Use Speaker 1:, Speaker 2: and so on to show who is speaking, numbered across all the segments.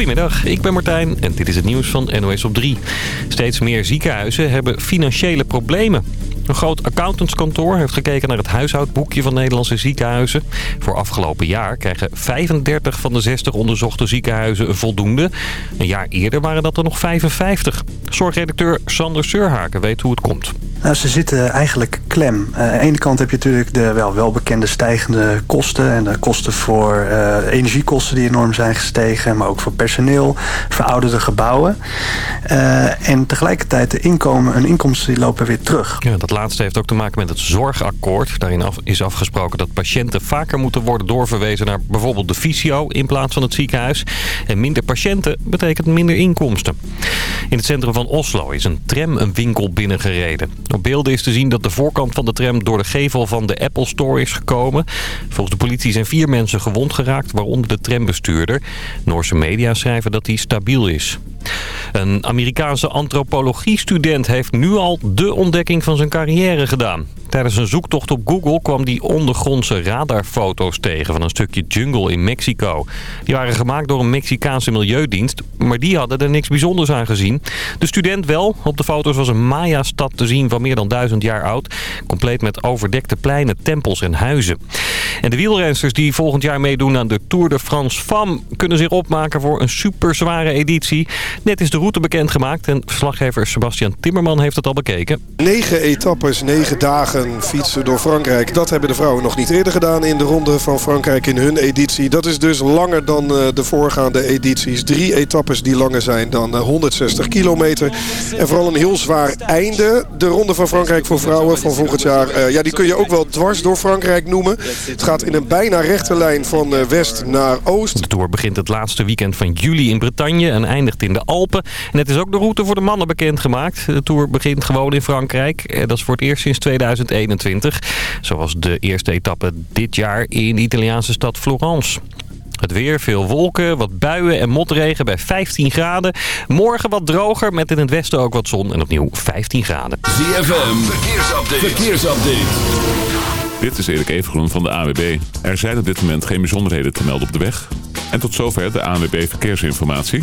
Speaker 1: Goedemiddag, ik ben Martijn en dit is het nieuws van NOS op 3. Steeds meer ziekenhuizen hebben financiële problemen. Een groot accountantskantoor heeft gekeken naar het huishoudboekje van Nederlandse ziekenhuizen. Voor afgelopen jaar krijgen 35 van de 60 onderzochte ziekenhuizen een voldoende. Een jaar eerder waren dat er nog 55. Zorgredacteur Sander Surhaken weet hoe het komt.
Speaker 2: Nou, ze zitten eigenlijk klem. Uh, aan de ene kant heb je natuurlijk de wel welbekende stijgende kosten. En de kosten voor uh, energiekosten die enorm zijn gestegen. Maar ook voor personeel, verouderde gebouwen. Uh, en tegelijkertijd de inkomen en inkomsten die lopen weer terug.
Speaker 1: Ja, dat laatste heeft ook te maken met het zorgakkoord. Daarin is afgesproken dat patiënten vaker moeten worden doorverwezen naar bijvoorbeeld de fysio in plaats van het ziekenhuis. En minder patiënten betekent minder inkomsten. In het centrum van Oslo is een tram een winkel binnengereden. Op beelden is te zien dat de voorkant van de tram door de gevel van de Apple Store is gekomen. Volgens de politie zijn vier mensen gewond geraakt, waaronder de trambestuurder. Noorse media schrijven dat hij stabiel is. Een Amerikaanse antropologiestudent heeft nu al de ontdekking van zijn carrière carrière gedaan. Tijdens een zoektocht op Google kwam hij ondergrondse radarfoto's tegen van een stukje jungle in Mexico. Die waren gemaakt door een Mexicaanse milieudienst, maar die hadden er niks bijzonders aan gezien. De student wel. Op de foto's was een Maya-stad te zien van meer dan duizend jaar oud. Compleet met overdekte pleinen, tempels en huizen. En de wielrensters die volgend jaar meedoen aan de Tour de France Femme... kunnen zich opmaken voor een superzware editie. Net is de route bekendgemaakt en verslaggever Sebastian Timmerman heeft het al bekeken.
Speaker 3: Negen etappes, negen dagen fietsen door Frankrijk. Dat hebben de vrouwen nog niet eerder gedaan in de ronde van Frankrijk in hun editie. Dat is dus langer dan de voorgaande edities. Drie etappes die langer zijn dan 160 kilometer. En vooral een heel zwaar einde. De ronde van Frankrijk voor vrouwen van volgend jaar. ja, die kun je ook wel dwars door Frankrijk noemen. Het gaat in een bijna rechte lijn van west naar oost.
Speaker 1: De Tour begint het laatste weekend van juli in Bretagne en eindigt in de Alpen. En het is ook de route voor de mannen bekendgemaakt. De Tour begint gewoon in Frankrijk. Dat is voor het eerst sinds 2000 2021. Zoals de eerste etappe dit jaar in de Italiaanse stad Florence. Het weer, veel wolken, wat buien en motregen bij 15 graden. Morgen wat droger, met in het westen ook wat zon en opnieuw 15 graden.
Speaker 4: ZFM, verkeersupdate. verkeersupdate.
Speaker 5: Dit is Erik Evengroen van de AWB. Er zijn op dit moment geen bijzonderheden te melden op de weg. En tot zover de ANWB Verkeersinformatie.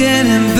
Speaker 6: Getting better?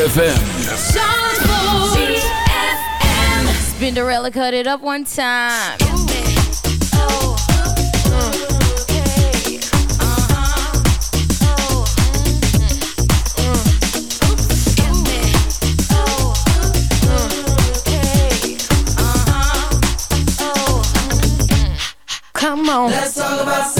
Speaker 4: ZFM.
Speaker 7: Spinderella cut it up one time. Come on.
Speaker 6: Let's talk about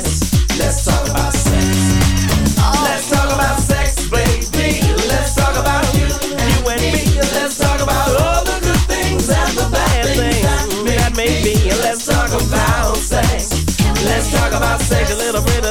Speaker 6: Talk about a little bit.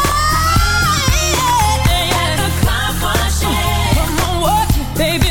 Speaker 6: Baby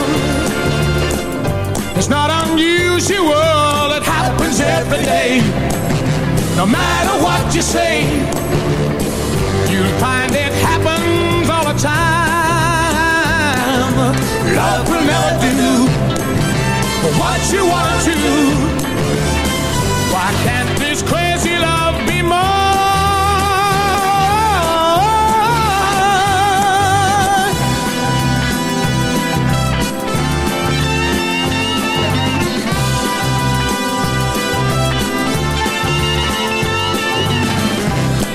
Speaker 8: it's not unusual, it happens every day. No matter what you say, you'll find it happens all the time. Love will never do what you wanna. Why can't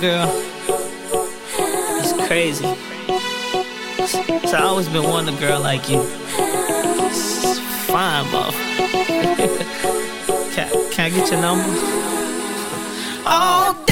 Speaker 9: girl, it's crazy. So I always been wanting a girl like you. It's fine, bro. can, can I get your number?
Speaker 10: Oh.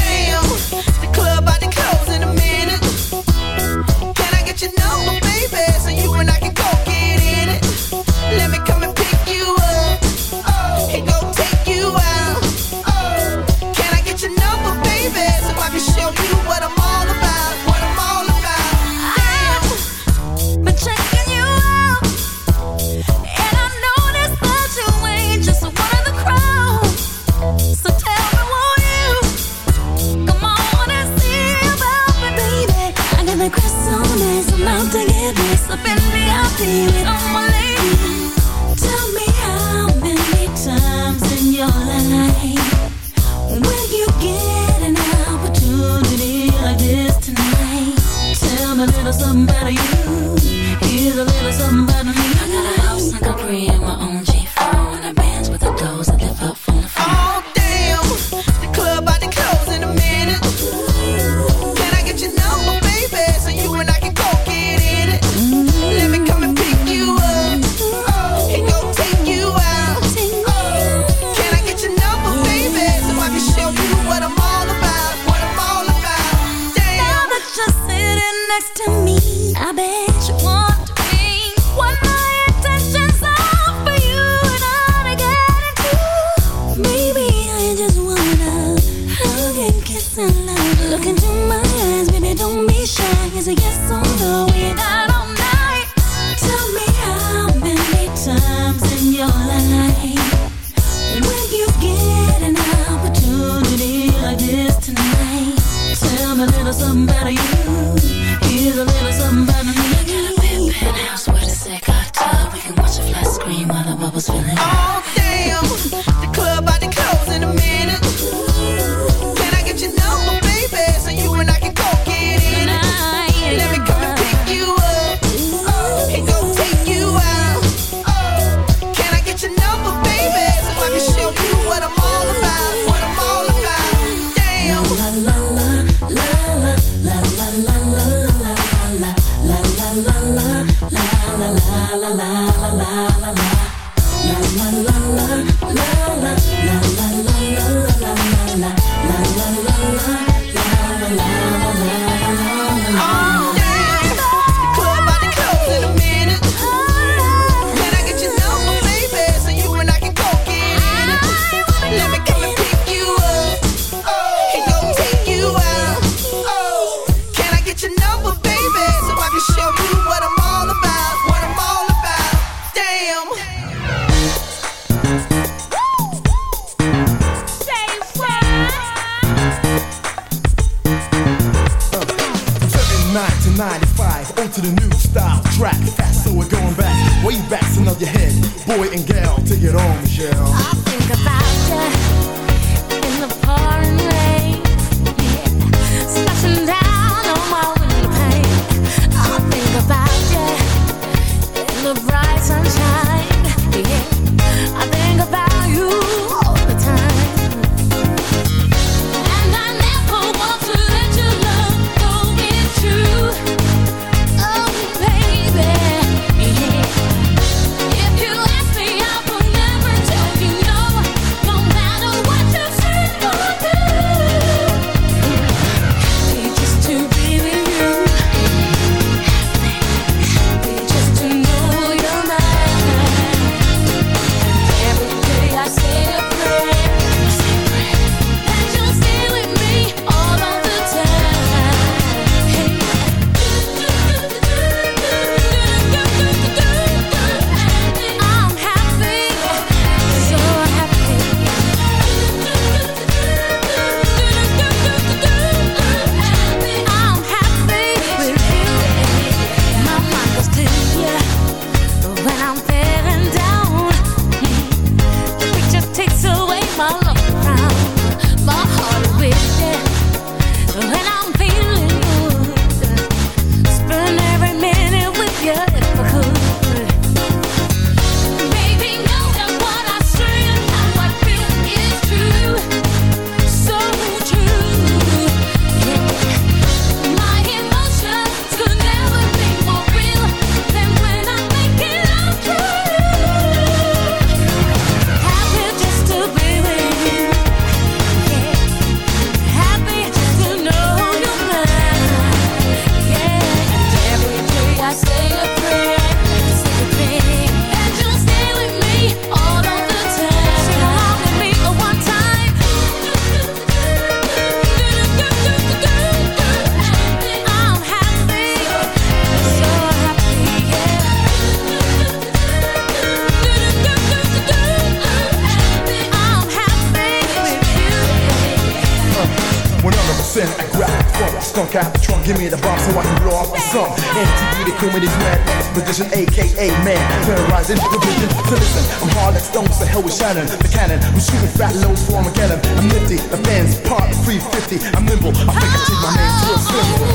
Speaker 11: Give me the bomb so I can blow off the sun. MTV, they call me the grand magician, aka man. Terrorizing the vision. So listen, I'm hard like stones, the hell with Shannon, the cannon. I'm shooting fat loads for Armageddon. I'm nifty, the fans part 350. I'm nimble, I think I take my name to a symbol.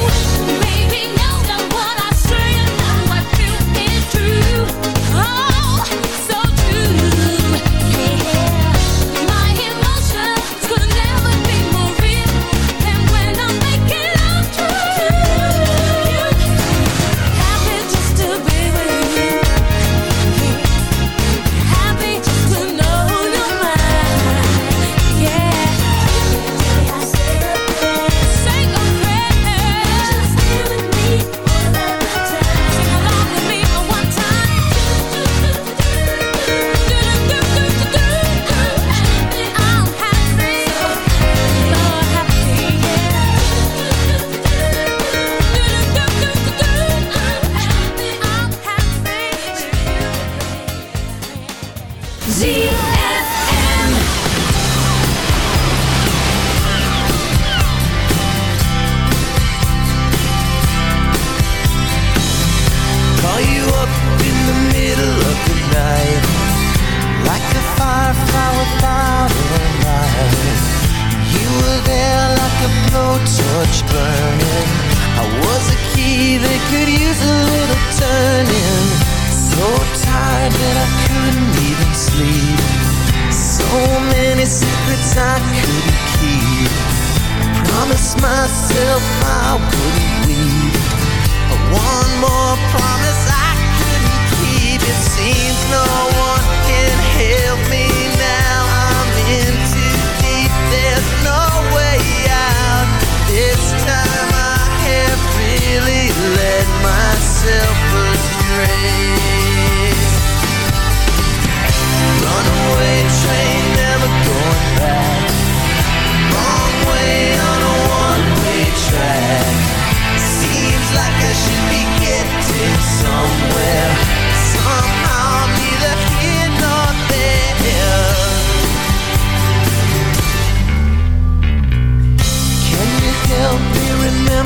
Speaker 12: Baby, no. could
Speaker 13: use a little turning. So tired that I couldn't even sleep. So many secrets I couldn't keep. Promise myself I wouldn't weep. But one more promise I couldn't keep. It seems no